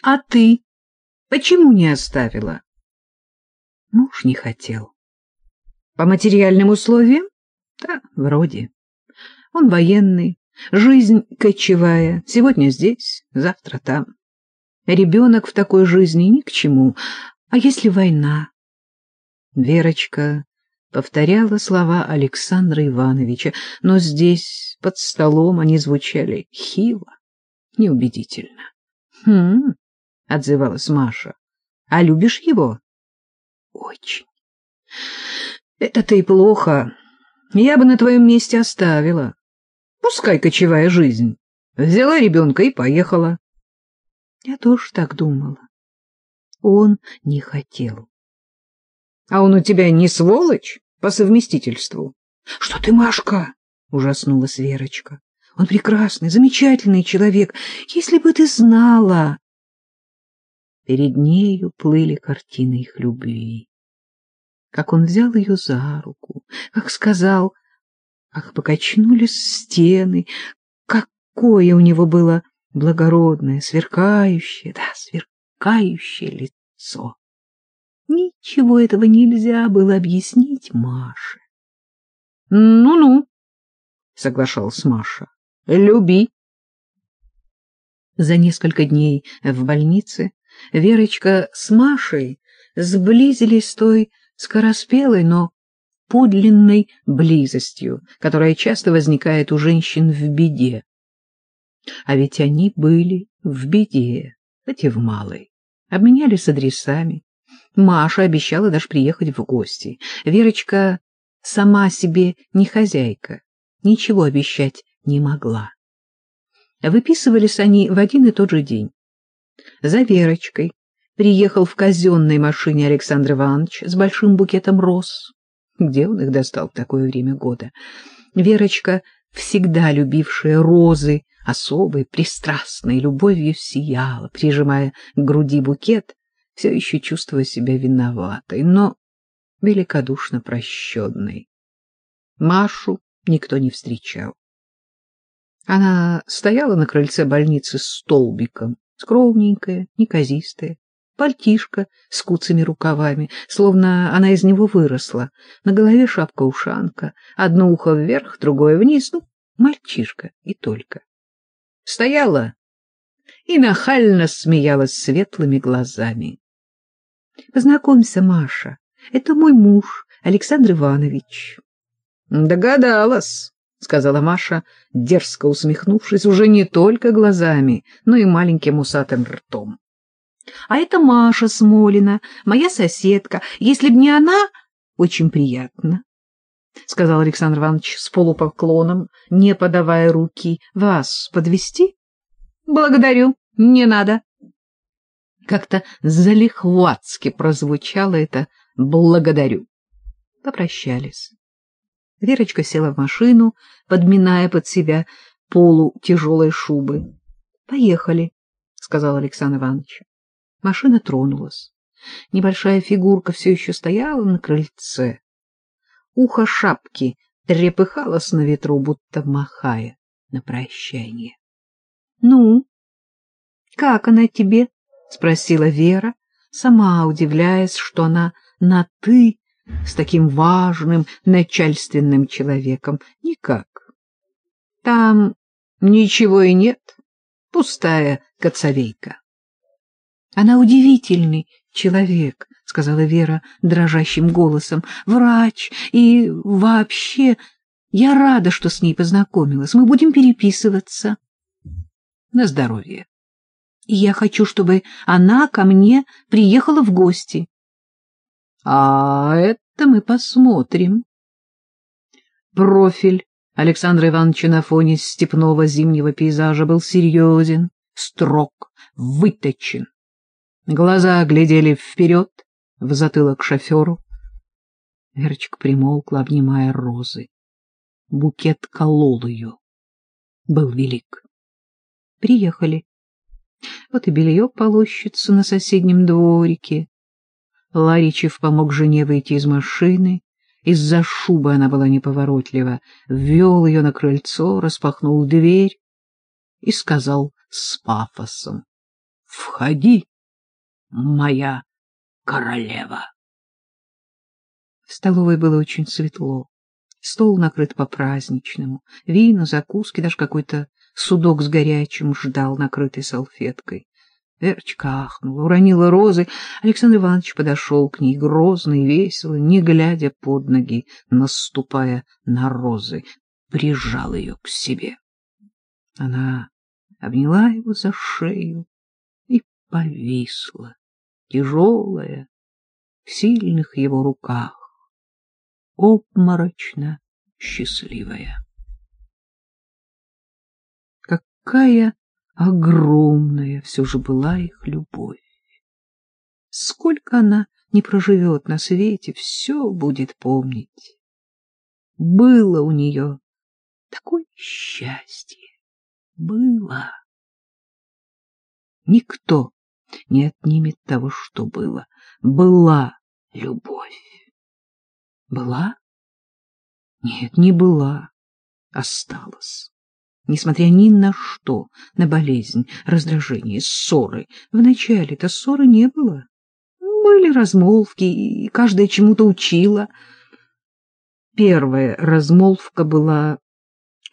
— А ты почему не оставила? Муж не хотел. — По материальным условиям? — Да, вроде. Он военный, жизнь кочевая, сегодня здесь, завтра там. Ребенок в такой жизни ни к чему. А если война? Верочка повторяла слова Александра Ивановича, но здесь, под столом, они звучали хило, неубедительно. — Хм, — отзывалась Маша, — а любишь его? — Очень. — Это-то и плохо. Я бы на твоем месте оставила. Пускай кочевая жизнь. Взяла ребенка и поехала. Я тоже так думала. Он не хотел. А он у тебя не сволочь по совместительству? Что ты, Машка? Ужаснулась Верочка. Он прекрасный, замечательный человек. Если бы ты знала. Перед нею плыли картины их любви. Как он взял ее за руку, как сказал, как покачнулись стены, какое у него было благородное, сверкающее, да, сверкающее лицо. Ничего этого нельзя было объяснить Маше. «Ну-ну», — соглашалась Маша, — «люби». За несколько дней в больнице Верочка с Машей сблизились той скороспелой, но подлинной близостью, которая часто возникает у женщин в беде. А ведь они были в беде, хоть и в малой. Обменялись адресами. Маша обещала даже приехать в гости. Верочка сама себе не хозяйка, ничего обещать не могла. Выписывались они в один и тот же день. За Верочкой приехал в казенной машине Александр Иванович с большим букетом роз. Где он их достал в такое время года? Верочка, всегда любившая розы, особой, пристрастной любовью сияла, прижимая к груди букет, все еще чувствуя себя виноватой, но великодушно прощенной. Машу никто не встречал. Она стояла на крыльце больницы столбиком, скромненькая, неказистая, пальтишко с куцами рукавами, словно она из него выросла. На голове шапка-ушанка, одно ухо вверх, другое вниз, ну, мальчишка и только стояла и нахально смеялась светлыми глазами. — Познакомься, Маша, это мой муж, Александр Иванович. — Догадалась, — сказала Маша, дерзко усмехнувшись уже не только глазами, но и маленьким усатым ртом. — А это Маша Смолина, моя соседка. Если б не она, очень приятно. — сказал Александр Иванович с полупоклоном, не подавая руки. — Вас подвести? Благодарю, не надо. Как-то залихватски прозвучало это «благодарю». Попрощались. Верочка села в машину, подминая под себя полу тяжелой шубы. — Поехали, — сказал Александр Иванович. Машина тронулась. Небольшая фигурка все еще стояла на крыльце ухо шапки трепыхалось на ветру, будто махая на прощание. — Ну, как она тебе? — спросила Вера, сама удивляясь, что она на «ты» с таким важным начальственным человеком. Никак. Там ничего и нет, пустая коцовейка. Она удивительный человек, — сказала Вера дрожащим голосом. — Врач и вообще... Я рада, что с ней познакомилась. Мы будем переписываться. — На здоровье. И я хочу, чтобы она ко мне приехала в гости. — А это мы посмотрим. Профиль Александра Ивановича на фоне степного зимнего пейзажа был серьезен, строг, выточен. Глаза глядели вперед, в затылок шоферу. Верочка примолкла, обнимая розы. Букет колол ее. Был велик. Приехали. Вот и белье полощется на соседнем дворике. Ларичев помог жене выйти из машины. Из-за шубы она была неповоротлива. Ввел ее на крыльцо, распахнул дверь и сказал с пафосом. Входи, моя королева. В столовой было очень светло. Стол накрыт по-праздничному. Вина, закуски, даже какой-то судок с горячим ждал накрытой салфеткой. Верочка ахнула, уронила розы. Александр Иванович подошел к ней грозно и весело, не глядя под ноги, наступая на розы, прижал ее к себе. Она обняла его за шею и повисла, тяжелая, в сильных его руках, обморочно счастливая. Какая огромная все же была их любовь! Сколько она не проживет на свете, все будет помнить. Было у нее такое счастье, было. Никто не отнимет того, что было. Была любовь. Была? Нет, не была. Осталась. Несмотря ни на что, на болезнь, раздражение, ссоры. Вначале-то ссоры не было. Были размолвки, и каждая чему-то учила. Первая размолвка была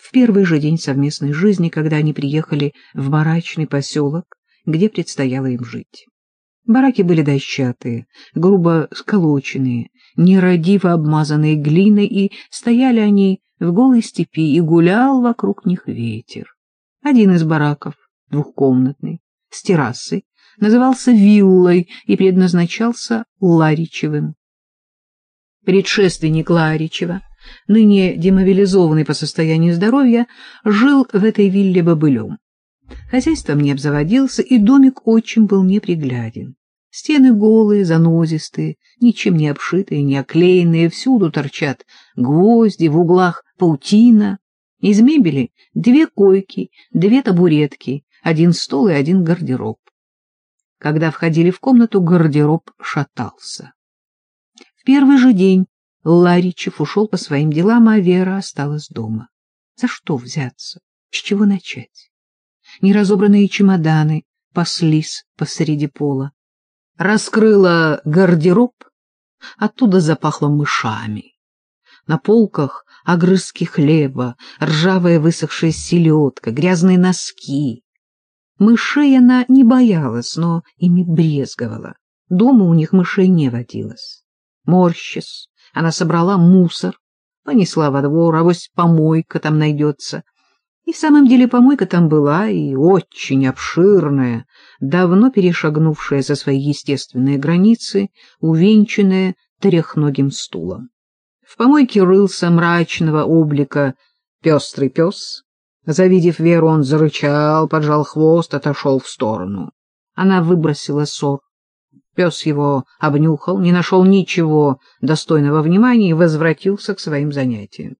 в первый же день совместной жизни, когда они приехали в барачный поселок, где предстояло им жить. Бараки были дощатые, грубо сколоченные, нерадиво обмазанные глиной, и стояли они в голой степи, и гулял вокруг них ветер. Один из бараков, двухкомнатный, с террасой, назывался виллой и предназначался Ларичевым. Предшественник Ларичева, ныне демобилизованный по состоянию здоровья, жил в этой вилле бобылем. Хозяйством не обзаводился, и домик очень был непригляден. Стены голые, занозистые, ничем не обшитые, не оклеенные, всюду торчат гвозди, в углах паутина. Из мебели две койки, две табуретки, один стол и один гардероб. Когда входили в комнату, гардероб шатался. В первый же день Ларичев ушел по своим делам, а Вера осталась дома. За что взяться? С чего начать? неразобранные чемоданы паслись посреди пола. Раскрыла гардероб, оттуда запахло мышами. На полках огрызки хлеба, ржавая высохшая селедка, грязные носки. Мышей она не боялась, но ими брезговала. Дома у них мышей не водилось. Морщис, она собрала мусор, понесла во двор, авось помойка там найдется, и в самом деле помойка там была, и очень обширная, давно перешагнувшая за свои естественные границы, увенчанная трехногим стулом. В помойке рылся мрачного облика пестрый пес. Завидев Веру, он зарычал, поджал хвост, отошел в сторону. Она выбросила сор. Пес его обнюхал, не нашел ничего достойного внимания и возвратился к своим занятиям.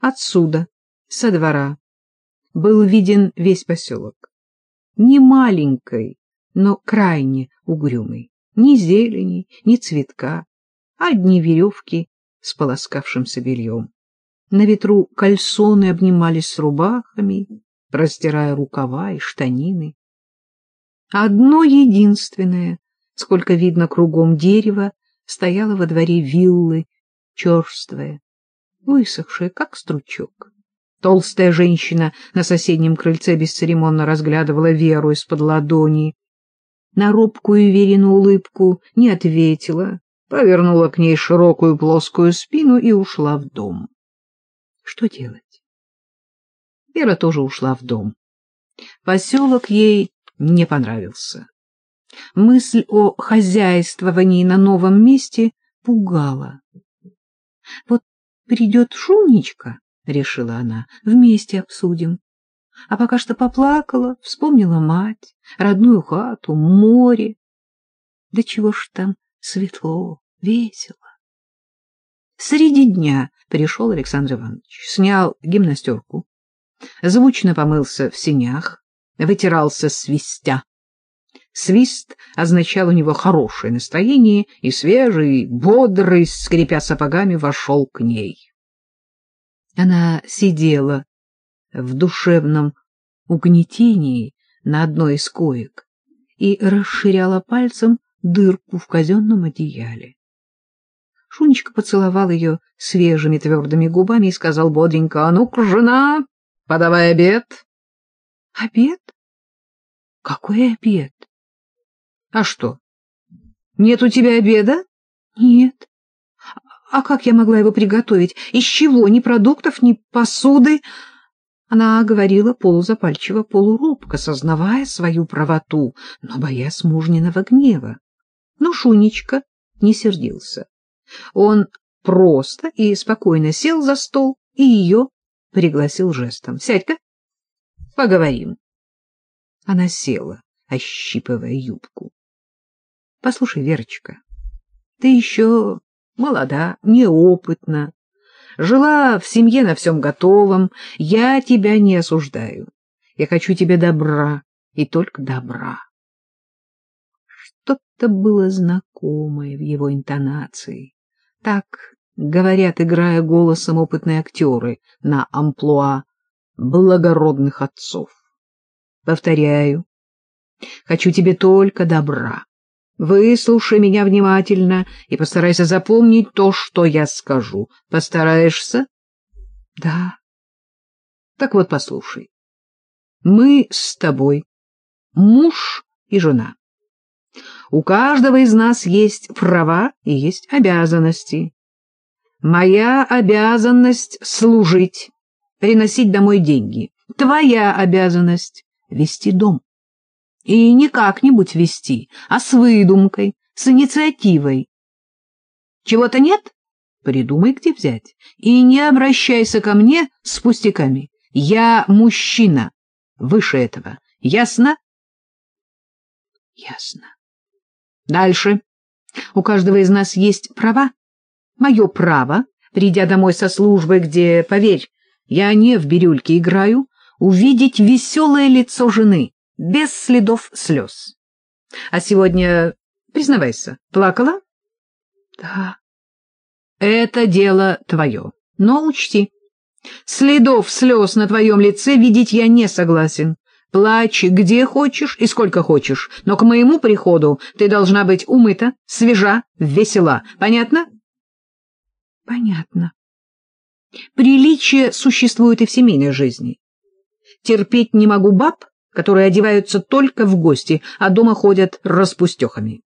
Отсюда, со двора, был виден весь поселок. Не маленький, но крайне угрюмый. Ни зелени, ни цветка, одни веревки с полоскавшимся бельем. На ветру кальсоны обнимались с рубахами, простирая рукава и штанины. Одно единственное, сколько видно кругом дерева, стояло во дворе виллы, черствое, высохшее, как стручок. Толстая женщина на соседнем крыльце бесцеремонно разглядывала Веру из-под ладони. На робкую Верину улыбку не ответила, повернула к ней широкую плоскую спину и ушла в дом. Что делать? Вера тоже ушла в дом. Поселок ей не понравился. Мысль о хозяйствовании на новом месте пугала. Вот придет Шумничка, — решила она, — вместе обсудим. А пока что поплакала, вспомнила мать, родную хату, море. Да чего ж там светло, весело. Среди дня пришел Александр Иванович, снял гимнастерку, звучно помылся в синях, вытирался свистя. Свист означал у него хорошее настроение, и свежий, бодрый, скрипя сапогами, вошел к ней. Она сидела в душевном угнетении на одной из коек и расширяла пальцем дырку в казенном одеяле. Шунечка поцеловал ее свежими твердыми губами и сказал бодренько, — А ну-ка, жена, подавай обед. — Обед? Какой обед? — А что, нет у тебя обеда? — Нет. А как я могла его приготовить? Из чего? Ни продуктов, ни посуды? Она говорила полузапальчиво, полуробко, сознавая свою правоту, но боясь мужниного гнева. Но Шунечка не сердился. Он просто и спокойно сел за стол и ее пригласил жестом. — Сядь-ка, поговорим. Она села, ощипывая юбку. — Послушай, Верочка, ты еще молода, неопытна, жила в семье на всем готовом. Я тебя не осуждаю. Я хочу тебе добра и только добра. Что-то было знакомое в его интонации. Так говорят, играя голосом опытные актеры на амплуа благородных отцов. Повторяю, хочу тебе только добра. Выслушай меня внимательно и постарайся запомнить то, что я скажу. Постараешься? Да. Так вот, послушай. Мы с тобой муж и жена. У каждого из нас есть права и есть обязанности. Моя обязанность — служить, приносить домой деньги. Твоя обязанность — вести дом. И не как-нибудь вести, а с выдумкой, с инициативой. Чего-то нет? Придумай, где взять. И не обращайся ко мне с пустяками. Я мужчина. Выше этого. Ясно? Ясно. Дальше. У каждого из нас есть права. Мое право, придя домой со службы, где, поверь, я не в бирюльке играю, увидеть веселое лицо жены, без следов слез. А сегодня, признавайся, плакала? Да. Это дело твое, но учти, следов слез на твоем лице видеть я не согласен. Плачь где хочешь и сколько хочешь, но к моему приходу ты должна быть умыта, свежа, весела. Понятно? Понятно. Приличие существует и в семейной жизни. Терпеть не могу баб, которые одеваются только в гости, а дома ходят распустехами.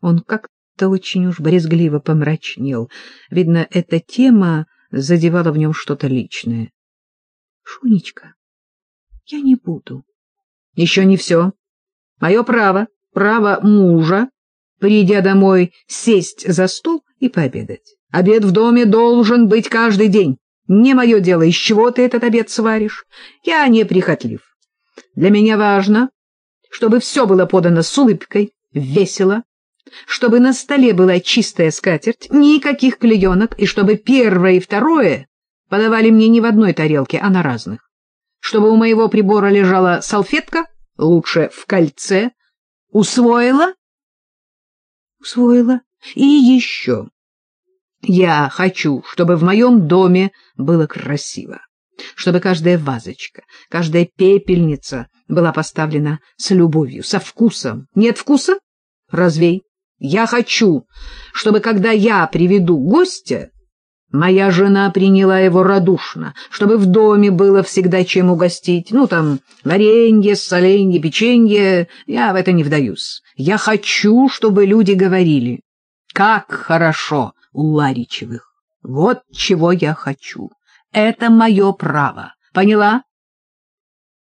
Он как-то очень уж брезгливо помрачнел. Видно, эта тема задевала в нем что-то личное. — Шунечка, я не буду. — Еще не все. Мое право, право мужа, придя домой, сесть за стол и пообедать. Обед в доме должен быть каждый день. Не мое дело, из чего ты этот обед сваришь. Я не прихотлив. Для меня важно, чтобы все было подано с улыбкой, весело, чтобы на столе была чистая скатерть, никаких клеенок, и чтобы первое и второе подавали мне не в одной тарелке, а на разных. Чтобы у моего прибора лежала салфетка, лучше в кольце. Усвоила? Усвоила. И еще. Я хочу, чтобы в моем доме было красиво чтобы каждая вазочка, каждая пепельница была поставлена с любовью, со вкусом. Нет вкуса? Развей. Я хочу, чтобы, когда я приведу гостя, моя жена приняла его радушно, чтобы в доме было всегда чем угостить. Ну, там, варенье, соленье, печенье. Я в это не вдаюсь. Я хочу, чтобы люди говорили, как хорошо у Ларичевых. Вот чего я хочу. Это мое право. Поняла?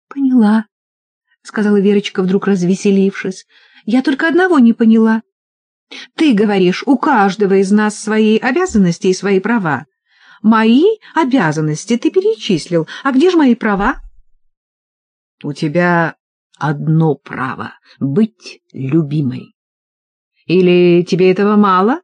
— Поняла, — сказала Верочка, вдруг развеселившись. — Я только одного не поняла. Ты говоришь, у каждого из нас свои обязанности и свои права. Мои обязанности ты перечислил. А где же мои права? — У тебя одно право — быть любимой. Или тебе этого мало?